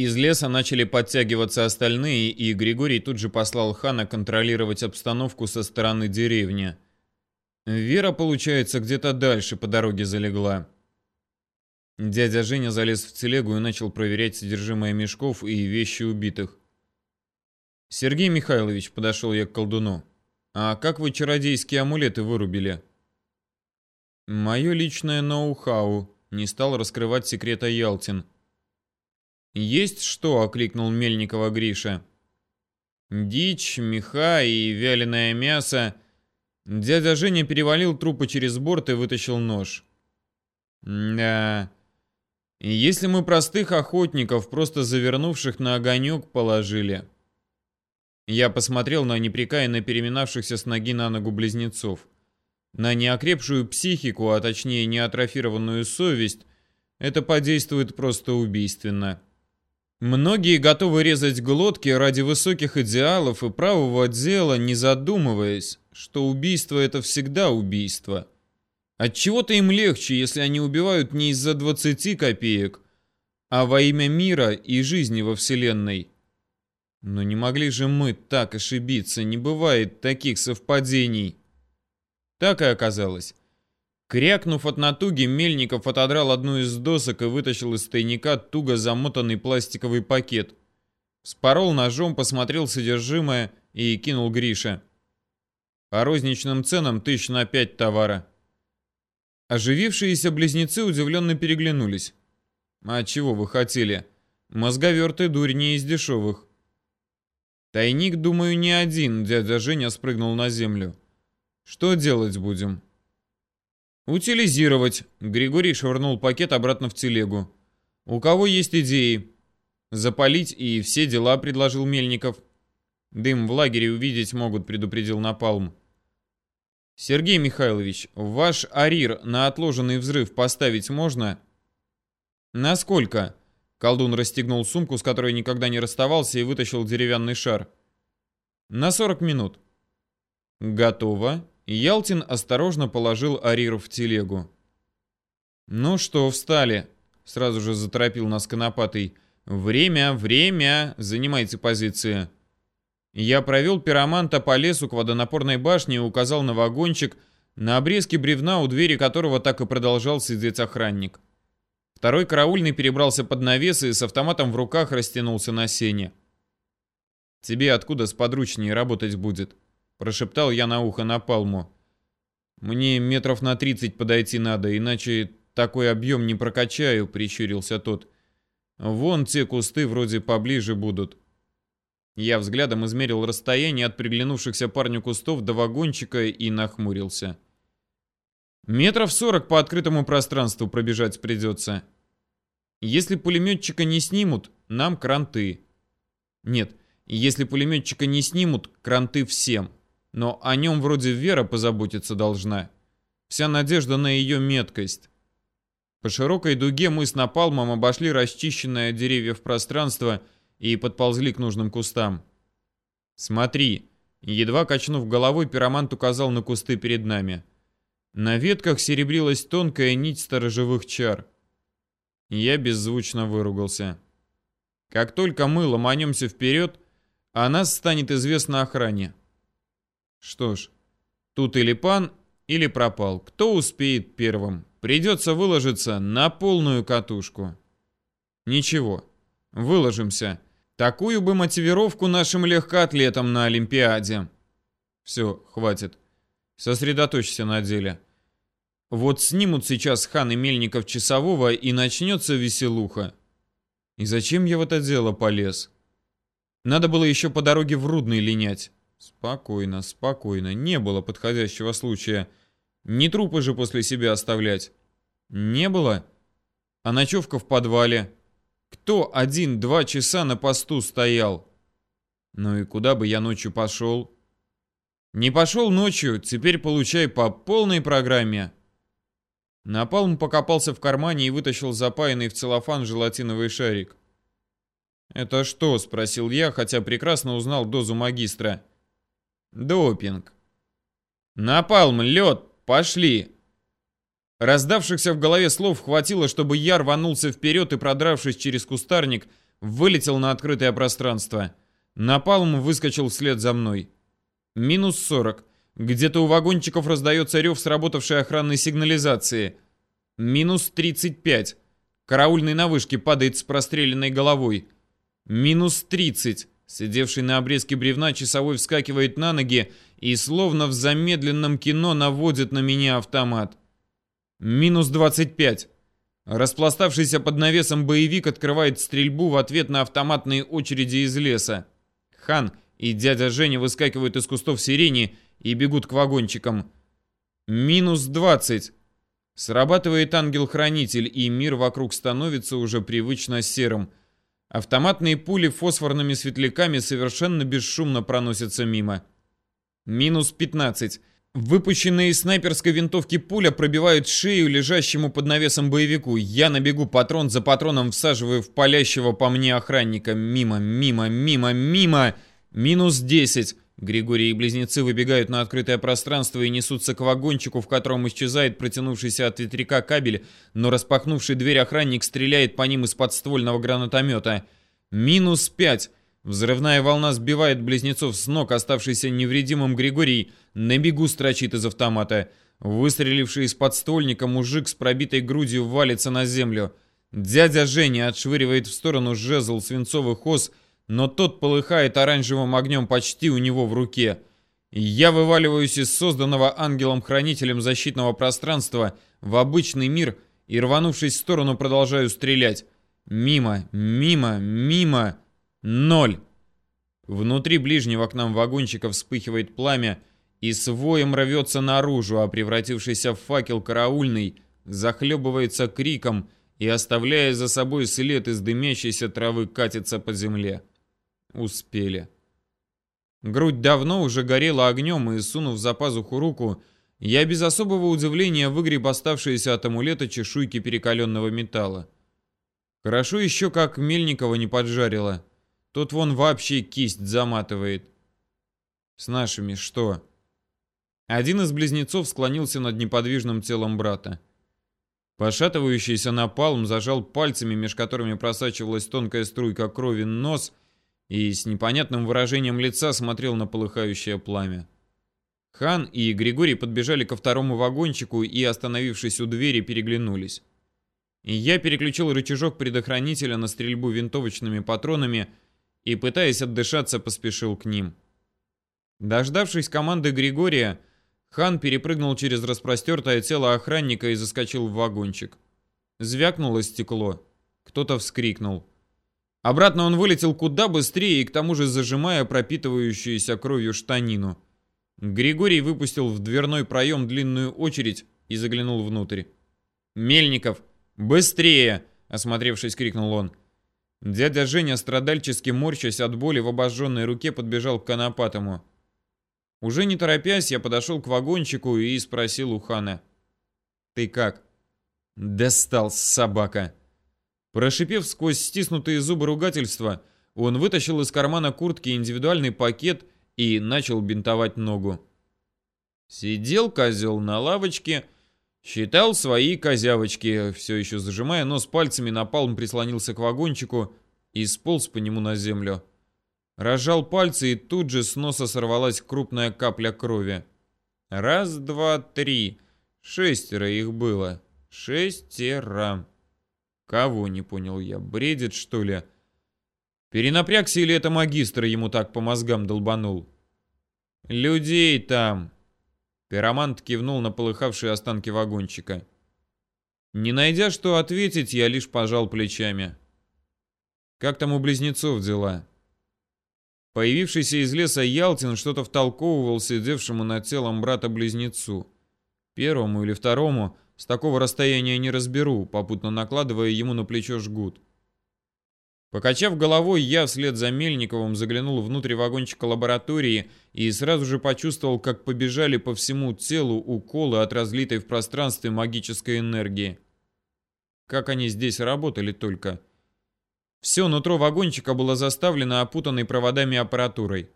Из леса начали подтягиваться остальные, и Григорий тут же послал хана контролировать обстановку со стороны деревни. Вера, получается, где-то дальше по дороге залегла. Дядя Женя залез в телегу и начал проверять содержимое мешков и вещи убитых. «Сергей Михайлович», — подошел я к колдуну, — «а как вы чародейские амулеты вырубили?» «Мое личное ноу-хау», — не стал раскрывать секрета Ялтин. «Есть что?» — окликнул Мельникова Гриша. «Дичь, меха и вяленое мясо». Дядя Женя перевалил трупы через борт и вытащил нож. «Да...» Если мы простых охотников, просто завернувших на огонек, положили. Я посмотрел на непрекаянно переминавшихся с ноги на ногу близнецов. На неокрепшую психику, а точнее неатрофированную совесть, это подействует просто убийственно. Многие готовы резать глотки ради высоких идеалов и правого дела, не задумываясь, что убийство это всегда убийство. От чего то им легче, если они убивают не из-за 20 копеек, а во имя мира и жизни во Вселенной. Но не могли же мы так ошибиться, не бывает таких совпадений. Так и оказалось. Крякнув от натуги, Мельников отодрал одну из досок и вытащил из тайника туго замотанный пластиковый пакет. Спорол ножом, посмотрел содержимое и кинул Грише. По розничным ценам тысяч на пять товара. Оживившиеся близнецы удивленно переглянулись. «А чего вы хотели? Мозговерты дурь не из дешевых». «Тайник, думаю, не один», — дядя Женя спрыгнул на землю. «Что делать будем?» «Утилизировать», — Григорий швырнул пакет обратно в телегу. «У кого есть идеи?» «Запалить и все дела», — предложил Мельников. «Дым в лагере увидеть могут», — предупредил Напалм. Сергей Михайлович, ваш арир на отложенный взрыв поставить можно? Насколько? Колдун расстегнул сумку, с которой никогда не расставался, и вытащил деревянный шар. На 40 минут. Готово. Ялтин осторожно положил арир в телегу. Ну что, встали? Сразу же заторопил нас конопатый. Время, время, занимайте позиции. Я провел пироманта по лесу к водонапорной башне и указал на вагончик, на обрезке бревна, у двери которого так и продолжал сидеть охранник. Второй караульный перебрался под навес и с автоматом в руках растянулся на сене. «Тебе откуда сподручнее работать будет?» – прошептал я на ухо Напалму. «Мне метров на тридцать подойти надо, иначе такой объем не прокачаю», – прищурился тот. «Вон те кусты вроде поближе будут». Я взглядом измерил расстояние от приглянувшихся парню кустов до вагончика и нахмурился. Метров сорок по открытому пространству пробежать придется. Если пулеметчика не снимут, нам кранты. Нет, если пулеметчика не снимут, кранты всем. Но о нем вроде Вера позаботиться должна. Вся надежда на ее меткость. По широкой дуге мы с Напалмом обошли расчищенное от деревьев пространство и подползли к нужным кустам. «Смотри!» Едва качнув головой, пиромант указал на кусты перед нами. На ветках серебрилась тонкая нить сторожевых чар. Я беззвучно выругался. Как только мы ломанемся вперед, о нас станет известно охране. Что ж, тут или пан, или пропал. Кто успеет первым? Придется выложиться на полную катушку. Ничего, выложимся. Такую бы мотивировку нашим легкоатлетам на Олимпиаде. Все, хватит. Сосредоточься на деле. Вот снимут сейчас хан и Мельников часового, и начнется веселуха. И зачем я в это дело полез? Надо было еще по дороге в Рудный линять. Спокойно, спокойно. Не было подходящего случая. Не трупы же после себя оставлять. Не было. А ночевка в подвале. Кто один-два часа на посту стоял? Ну и куда бы я ночью пошел? Не пошел ночью, теперь получай по полной программе. Напалм покопался в кармане и вытащил запаянный в целлофан желатиновый шарик. «Это что?» – спросил я, хотя прекрасно узнал дозу магистра. «Допинг». «Напалм, лед, пошли!» Раздавшихся в голове слов хватило, чтобы я рванулся вперед и, продравшись через кустарник, вылетел на открытое пространство. Напалм выскочил вслед за мной. Минус 40. Где-то у вагончиков раздается рев сработавшей охранной сигнализации. Минус 35. Караульный на вышке падает с простреленной головой. Минус 30. Сидевший на обрезке бревна часовой вскакивает на ноги и словно в замедленном кино наводит на меня автомат. Минус 25. Распластавшийся под навесом боевик открывает стрельбу в ответ на автоматные очереди из леса. Хан и дядя Женя выскакивают из кустов сирени и бегут к вагончикам. Минус 20. Срабатывает ангел-хранитель, и мир вокруг становится уже привычно серым. Автоматные пули фосфорными светляками совершенно бесшумно проносятся мимо. Минус 15. Выпущенные из снайперской винтовки пуля пробивают шею лежащему под навесом боевику. Я набегу патрон за патроном, всаживаю в палящего по мне охранника. Мимо, мимо, мимо, мимо. Минус 10. Григорий и близнецы выбегают на открытое пространство и несутся к вагончику, в котором исчезает протянувшийся от ветряка кабель, но распахнувший дверь охранник стреляет по ним из подствольного гранатомета. Минус 5. Взрывная волна сбивает близнецов с ног, оставшийся невредимым Григорий на бегу строчит из автомата. Выстреливший из подстольника мужик с пробитой грудью валится на землю. Дядя Женя отшвыривает в сторону жезл свинцовых ос, но тот полыхает оранжевым огнем почти у него в руке. Я вываливаюсь из созданного ангелом-хранителем защитного пространства в обычный мир и, рванувшись в сторону, продолжаю стрелять. Мимо, мимо, мимо. Ноль. Внутри ближнего к нам вагончика вспыхивает пламя и с воем рвется наружу, а превратившийся в факел караульный захлебывается криком и, оставляя за собой след из дымящейся травы, катится по земле. Успели. Грудь давно уже горела огнем, и, сунув за пазуху руку, я без особого удивления выгреб оставшиеся от амулета чешуйки перекаленного металла. Хорошо еще, как Мельникова не поджарила. Тут вон вообще кисть заматывает. С нашими что? Один из близнецов склонился над неподвижным телом брата. Пошатывающийся напалм зажал пальцами, меж которыми просачивалась тонкая струйка крови, нос и с непонятным выражением лица смотрел на полыхающее пламя. Хан и Григорий подбежали ко второму вагончику и, остановившись у двери, переглянулись. И я переключил рычажок предохранителя на стрельбу винтовочными патронами и, пытаясь отдышаться, поспешил к ним. Дождавшись команды Григория, хан перепрыгнул через распростертое тело охранника и заскочил в вагончик. Звякнуло стекло. Кто-то вскрикнул. Обратно он вылетел куда быстрее и к тому же зажимая пропитывающуюся кровью штанину. Григорий выпустил в дверной проем длинную очередь и заглянул внутрь. «Мельников! Быстрее!» — осмотревшись, крикнул он. Дядя Женя, страдальчески морщась от боли в обожженной руке, подбежал к Конопатому. Уже не торопясь, я подошел к вагончику и спросил у Хана. «Ты как?» «Достал, собака!» Прошипев сквозь стиснутые зубы ругательства, он вытащил из кармана куртки индивидуальный пакет и начал бинтовать ногу. Сидел козел на лавочке, Считал свои козявочки, все еще зажимая нос пальцами, напалм прислонился к вагончику и сполз по нему на землю. Разжал пальцы, и тут же с носа сорвалась крупная капля крови. Раз, два, три. Шестеро их было. Шестеро. Кого, не понял я, бредит, что ли? Перенапрягся или это магистр ему так по мозгам долбанул? Людей там, Пиромант кивнул на полыхавшие останки вагончика. Не найдя что ответить, я лишь пожал плечами. Как там у близнецов дела? Появившийся из леса Ялтин что-то втолковывал сидевшему над телом брата-близнецу. Первому или второму с такого расстояния не разберу, попутно накладывая ему на плечо жгут. Покачав головой, я вслед за Мельниковым заглянул внутрь вагончика лаборатории и сразу же почувствовал, как побежали по всему телу уколы от разлитой в пространстве магической энергии. Как они здесь работали только. Все нутро вагончика было заставлено опутанной проводами аппаратурой.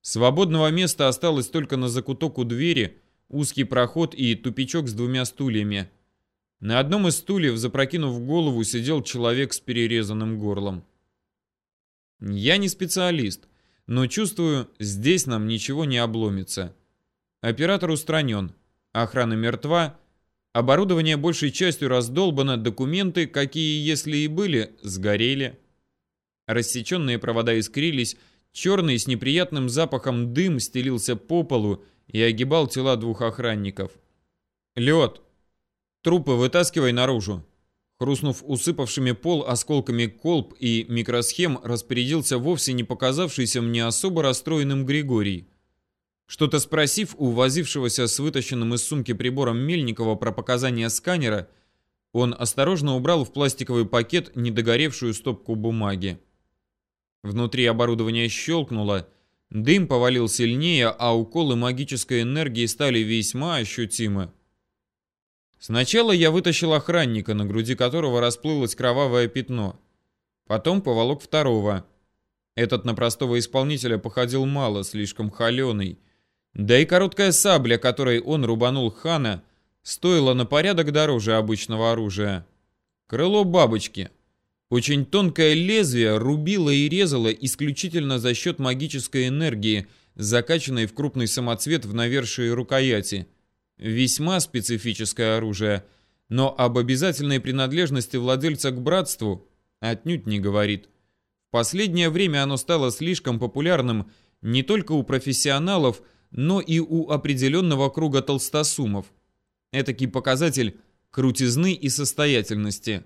Свободного места осталось только на закуток у двери, узкий проход и тупичок с двумя стульями. На одном из стульев, запрокинув голову, сидел человек с перерезанным горлом. Я не специалист, но чувствую, здесь нам ничего не обломится. Оператор устранен, охрана мертва, оборудование большей частью раздолбано, документы, какие если и были, сгорели. Рассеченные провода искрились, черный с неприятным запахом дым стелился по полу и огибал тела двух охранников. «Лед! Трупы вытаскивай наружу!» Хрустнув усыпавшими пол осколками колб и микросхем, распорядился вовсе не показавшийся мне особо расстроенным Григорий. Что-то спросив у возившегося с вытащенным из сумки прибором Мельникова про показания сканера, он осторожно убрал в пластиковый пакет недогоревшую стопку бумаги. Внутри оборудования щелкнуло, дым повалил сильнее, а уколы магической энергии стали весьма ощутимы. Сначала я вытащил охранника, на груди которого расплылось кровавое пятно. Потом поволок второго. Этот на простого исполнителя походил мало, слишком холеный. Да и короткая сабля, которой он рубанул хана, стоила на порядок дороже обычного оружия. Крыло бабочки. Очень тонкое лезвие рубило и резало исключительно за счет магической энергии, закачанной в крупный самоцвет в навершие рукояти – Весьма специфическое оружие, но об обязательной принадлежности владельца к братству отнюдь не говорит. В последнее время оно стало слишком популярным не только у профессионалов, но и у определенного круга толстосумов. Этакий показатель крутизны и состоятельности.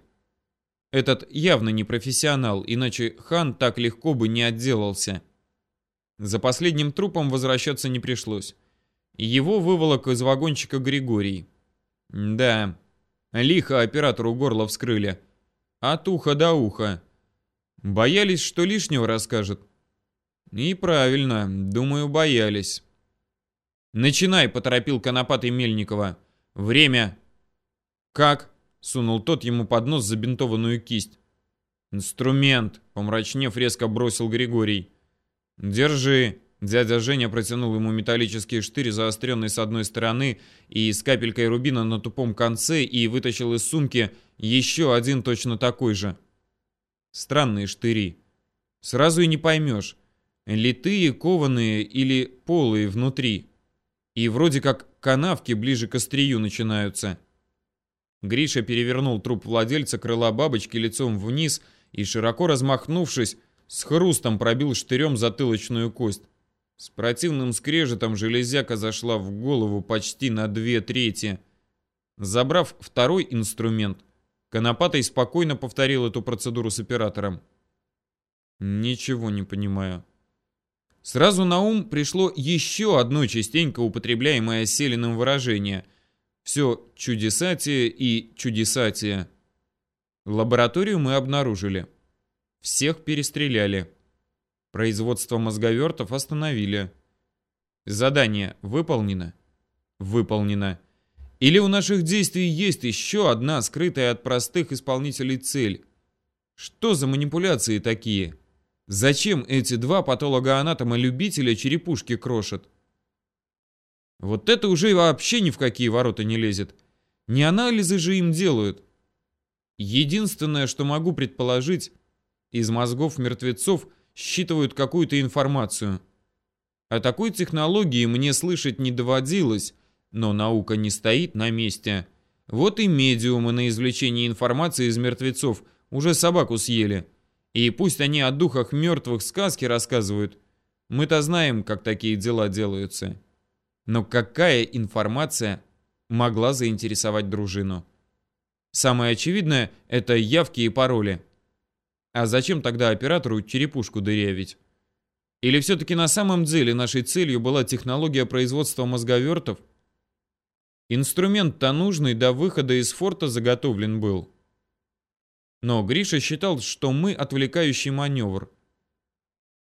Этот явно не профессионал, иначе хан так легко бы не отделался. За последним трупом возвращаться не пришлось. Его выволок из вагончика Григорий. Да, лихо оператору горло вскрыли. От уха до уха. Боялись, что лишнего расскажет. И правильно, думаю, боялись. «Начинай», — поторопил конопатый Мельникова. «Время». «Как?» — сунул тот ему под нос забинтованную кисть. «Инструмент», — помрачнев, резко бросил Григорий. «Держи». Дядя Женя протянул ему металлический штырь, заостренный с одной стороны и с капелькой рубина на тупом конце, и вытащил из сумки еще один точно такой же. Странные штыри. Сразу и не поймешь, литые, кованые или полые внутри. И вроде как канавки ближе к острию начинаются. Гриша перевернул труп владельца крыла бабочки лицом вниз и, широко размахнувшись, с хрустом пробил штырем затылочную кость. С противным скрежетом железяка зашла в голову почти на две трети. Забрав второй инструмент, Конопатый спокойно повторил эту процедуру с оператором. Ничего не понимаю. Сразу на ум пришло еще одно частенько употребляемое Селиным выражение. Все чудесатие и чудесатие. Лабораторию мы обнаружили. Всех перестреляли. Производство мозговертов остановили. Задание выполнено? Выполнено. Или у наших действий есть еще одна скрытая от простых исполнителей цель? Что за манипуляции такие? Зачем эти два патологоанатома-любителя черепушки крошат? Вот это уже вообще ни в какие ворота не лезет. Не анализы же им делают. Единственное, что могу предположить, из мозгов мертвецов считывают какую-то информацию. О такой технологии мне слышать не доводилось, но наука не стоит на месте. Вот и медиумы на извлечение информации из мертвецов уже собаку съели. И пусть они о духах мертвых сказки рассказывают, мы-то знаем, как такие дела делаются. Но какая информация могла заинтересовать дружину? Самое очевидное – это явки и пароли. А зачем тогда оператору черепушку дырявить? Или все-таки на самом деле нашей целью была технология производства мозговертов? Инструмент-то нужный до выхода из форта заготовлен был. Но Гриша считал, что мы отвлекающий маневр.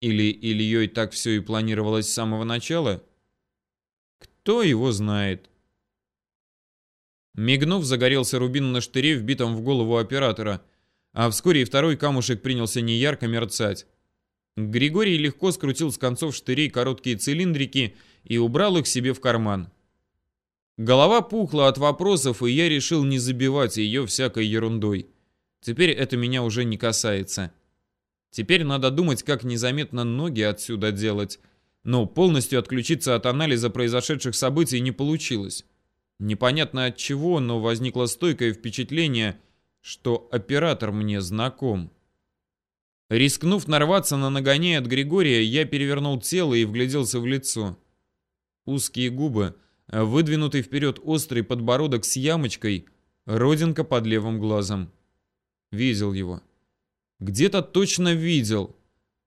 Или Ильей так все и планировалось с самого начала? Кто его знает? Мигнув, загорелся рубин на штыре, вбитом в голову оператора – а вскоре и второй камушек принялся неярко мерцать. Григорий легко скрутил с концов штырей короткие цилиндрики и убрал их себе в карман. Голова пухла от вопросов, и я решил не забивать ее всякой ерундой. Теперь это меня уже не касается. Теперь надо думать, как незаметно ноги отсюда делать. Но полностью отключиться от анализа произошедших событий не получилось. Непонятно от чего, но возникло стойкое впечатление, что оператор мне знаком. Рискнув нарваться на нагоняй от Григория, я перевернул тело и вгляделся в лицо. Узкие губы, выдвинутый вперед острый подбородок с ямочкой, родинка под левым глазом. Видел его. Где-то точно видел.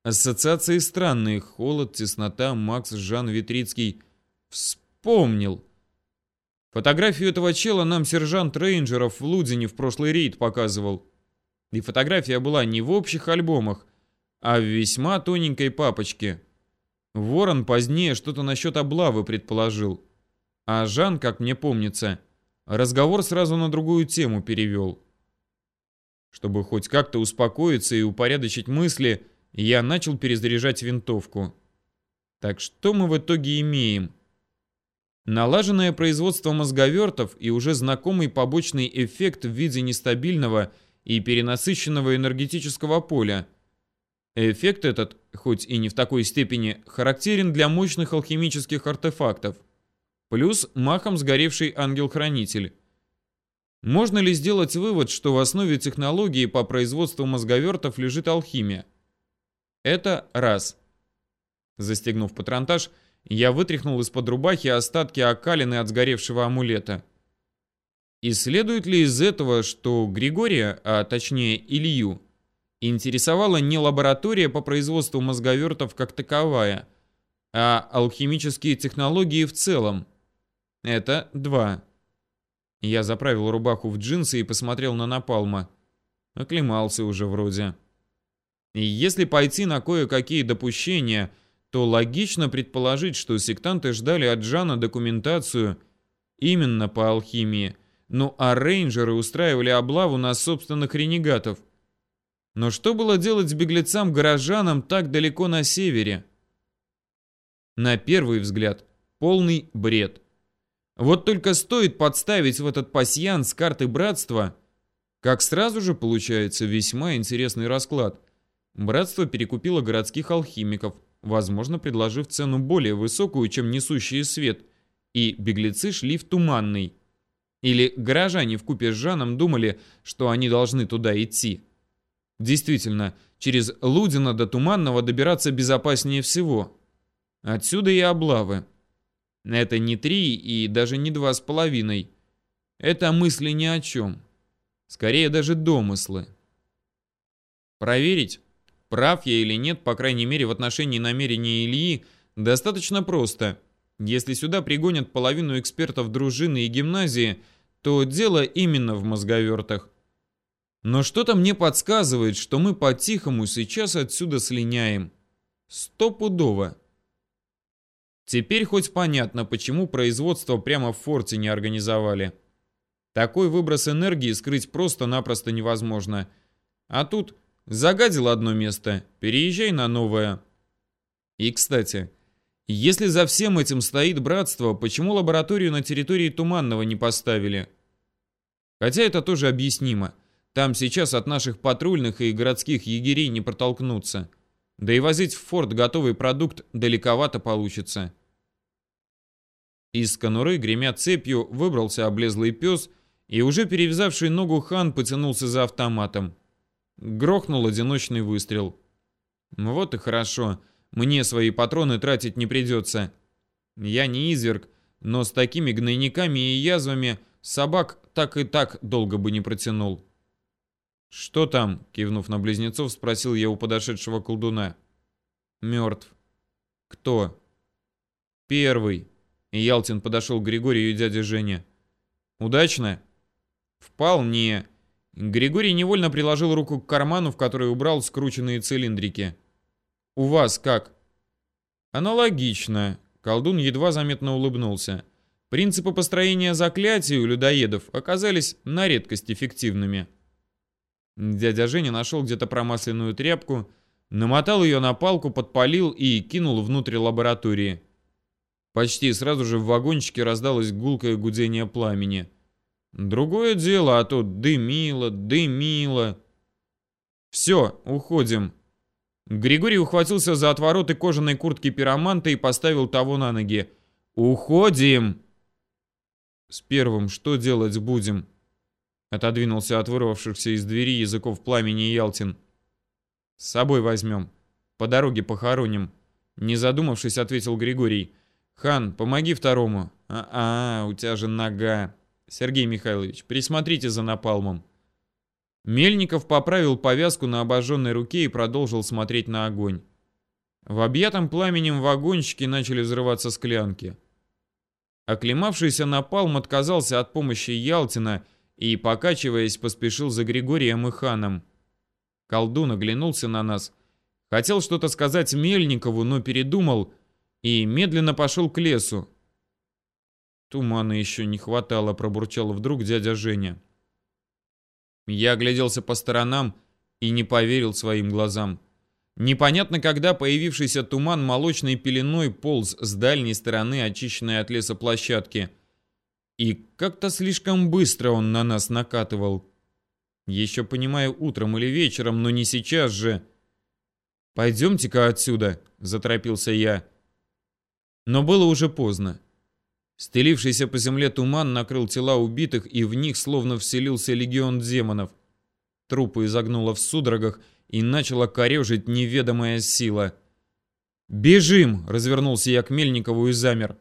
Ассоциации странные. Холод, теснота, Макс, Жан Витрицкий. Вспомнил. Фотографию этого чела нам сержант рейнджеров в Лудине в прошлый рейд показывал. И фотография была не в общих альбомах, а в весьма тоненькой папочке. Ворон позднее что-то насчет облавы предположил. А Жан, как мне помнится, разговор сразу на другую тему перевел. Чтобы хоть как-то успокоиться и упорядочить мысли, я начал перезаряжать винтовку. Так что мы в итоге имеем? Налаженное производство мозговертов и уже знакомый побочный эффект в виде нестабильного и перенасыщенного энергетического поля. Эффект этот, хоть и не в такой степени, характерен для мощных алхимических артефактов. Плюс махом сгоревший ангел-хранитель. Можно ли сделать вывод, что в основе технологии по производству мозговертов лежит алхимия? Это раз. Застегнув патронтаж, я вытряхнул из-под рубахи остатки окалины от сгоревшего амулета. И следует ли из этого, что Григория, а точнее Илью, интересовала не лаборатория по производству мозговертов как таковая, а алхимические технологии в целом? Это два. Я заправил рубаху в джинсы и посмотрел на Напалма. Оклемался уже вроде. И если пойти на кое-какие допущения, то логично предположить, что сектанты ждали от Джана документацию именно по алхимии, ну а рейнджеры устраивали облаву на собственных ренегатов. Но что было делать с беглецам-горожанам так далеко на севере? На первый взгляд, полный бред. Вот только стоит подставить в этот пасьянс карты братства, как сразу же получается весьма интересный расклад. Братство перекупило городских алхимиков, возможно, предложив цену более высокую, чем несущие свет, и беглецы шли в Туманный. Или горожане в купе с Жаном думали, что они должны туда идти. Действительно, через Лудина до Туманного добираться безопаснее всего. Отсюда и облавы. Это не три и даже не два с половиной. Это мысли ни о чем. Скорее даже домыслы. Проверить, прав я или нет, по крайней мере в отношении намерения Ильи, достаточно просто. Если сюда пригонят половину экспертов дружины и гимназии, то дело именно в мозговертах. Но что-то мне подсказывает, что мы по-тихому сейчас отсюда слиняем. Стопудово. Теперь хоть понятно, почему производство прямо в форте не организовали. Такой выброс энергии скрыть просто-напросто невозможно. А тут загадил одно место, переезжай на новое. И, кстати, если за всем этим стоит братство, почему лабораторию на территории Туманного не поставили? Хотя это тоже объяснимо. Там сейчас от наших патрульных и городских егерей не протолкнуться. Да и возить в форт готовый продукт далековато получится. Из конуры, гремя цепью, выбрался облезлый пес, и уже перевязавший ногу хан потянулся за автоматом. Грохнул одиночный выстрел. Вот и хорошо, мне свои патроны тратить не придется. Я не изверг, но с такими гнойниками и язвами собак так и так долго бы не протянул. «Что там?» — кивнув на близнецов, спросил я у подошедшего колдуна. «Мертв». «Кто?» «Первый». Ялтин подошел к Григорию и дяде Жене. «Удачно?» «Вполне». Григорий невольно приложил руку к карману, в который убрал скрученные цилиндрики. «У вас как?» «Аналогично». Колдун едва заметно улыбнулся. Принципы построения заклятий у людоедов оказались на редкость эффективными. Дядя Женя нашел где-то промасленную тряпку, намотал ее на палку, подпалил и кинул внутрь лаборатории. Почти сразу же в вагончике раздалось гулкое гудение пламени. Другое дело, а то дымило, дымило. Все, уходим. Григорий ухватился за отвороты кожаной куртки пироманта и поставил того на ноги. «Уходим!» «С первым что делать будем?» Отодвинулся от вырвавшихся из двери языков пламени Ялтин. «С собой возьмем. По дороге похороним». Не задумавшись, ответил Григорий. «Хан, помоги второму». «А-а, у тебя же нога». «Сергей Михайлович, присмотрите за напалмом». Мельников поправил повязку на обожженной руке и продолжил смотреть на огонь. В объятом пламенем вагончике начали взрываться склянки. Оклемавшийся напалм отказался от помощи Ялтина и, покачиваясь, поспешил за Григорием и ханом. Колдун оглянулся на нас, хотел что-то сказать Мельникову, но передумал и медленно пошел к лесу. Тумана еще не хватало, пробурчал вдруг дядя Женя. Я огляделся по сторонам и не поверил своим глазам. Непонятно, когда появившийся туман молочной пеленой полз с дальней стороны очищенной от леса площадки. И как-то слишком быстро он на нас накатывал. Еще понимаю, утром или вечером, но не сейчас же. «Пойдемте-ка отсюда», — заторопился я. Но было уже поздно. Стелившийся по земле туман накрыл тела убитых, и в них словно вселился легион демонов. Трупы изогнуло в судорогах, и начала корежить неведомая сила. «Бежим!» — развернулся я к Мельникову и замер.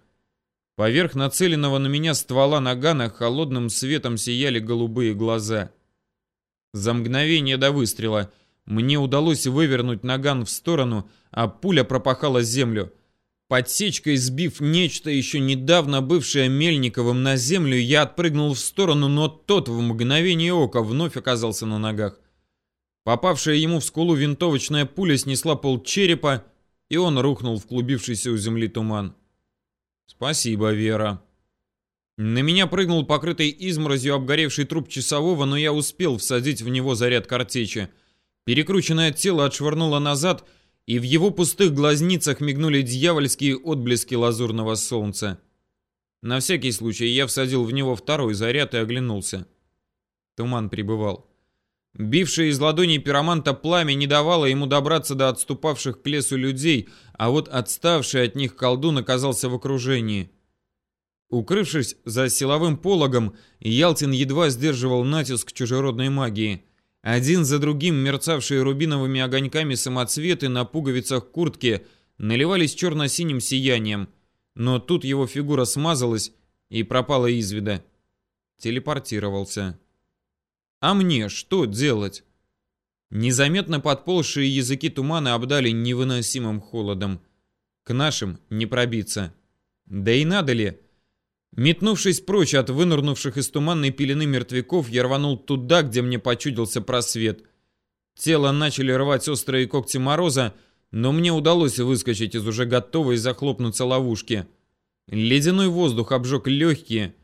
Поверх нацеленного на меня ствола нагана холодным светом сияли голубые глаза. За мгновение до выстрела мне удалось вывернуть наган в сторону, а пуля пропахала землю — Подсечкой сбив нечто, еще недавно бывшее Мельниковым на землю, я отпрыгнул в сторону, но тот в мгновение ока вновь оказался на ногах. Попавшая ему в скулу винтовочная пуля снесла пол черепа, и он рухнул в клубившийся у земли туман. «Спасибо, Вера». На меня прыгнул покрытый изморозью обгоревший труп часового, но я успел всадить в него заряд картечи. Перекрученное тело отшвырнуло назад — и в его пустых глазницах мигнули дьявольские отблески лазурного солнца. На всякий случай я всадил в него второй заряд и оглянулся. Туман прибывал. Бившее из ладоней пироманта пламя не давало ему добраться до отступавших к лесу людей, а вот отставший от них колдун оказался в окружении. Укрывшись за силовым пологом, Ялтин едва сдерживал натиск чужеродной магии. Один за другим мерцавшие рубиновыми огоньками самоцветы на пуговицах куртки наливались черно-синим сиянием, но тут его фигура смазалась и пропала из вида. Телепортировался. А мне что делать? Незаметно подползшие языки тумана обдали невыносимым холодом. К нашим не пробиться. Да и надо ли? Метнувшись прочь от вынырнувших из туманной пелены мертвяков, я рванул туда, где мне почудился просвет. Тело начали рвать острые когти мороза, но мне удалось выскочить из уже готовой захлопнуться ловушки. Ледяной воздух обжег легкие,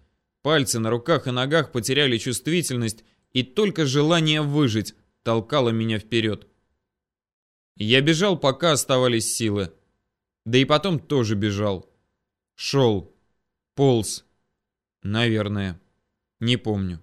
пальцы на руках и ногах потеряли чувствительность, и только желание выжить толкало меня вперед. Я бежал, пока оставались силы. Да и потом тоже бежал. Шел. Полз. Наверное. Не помню.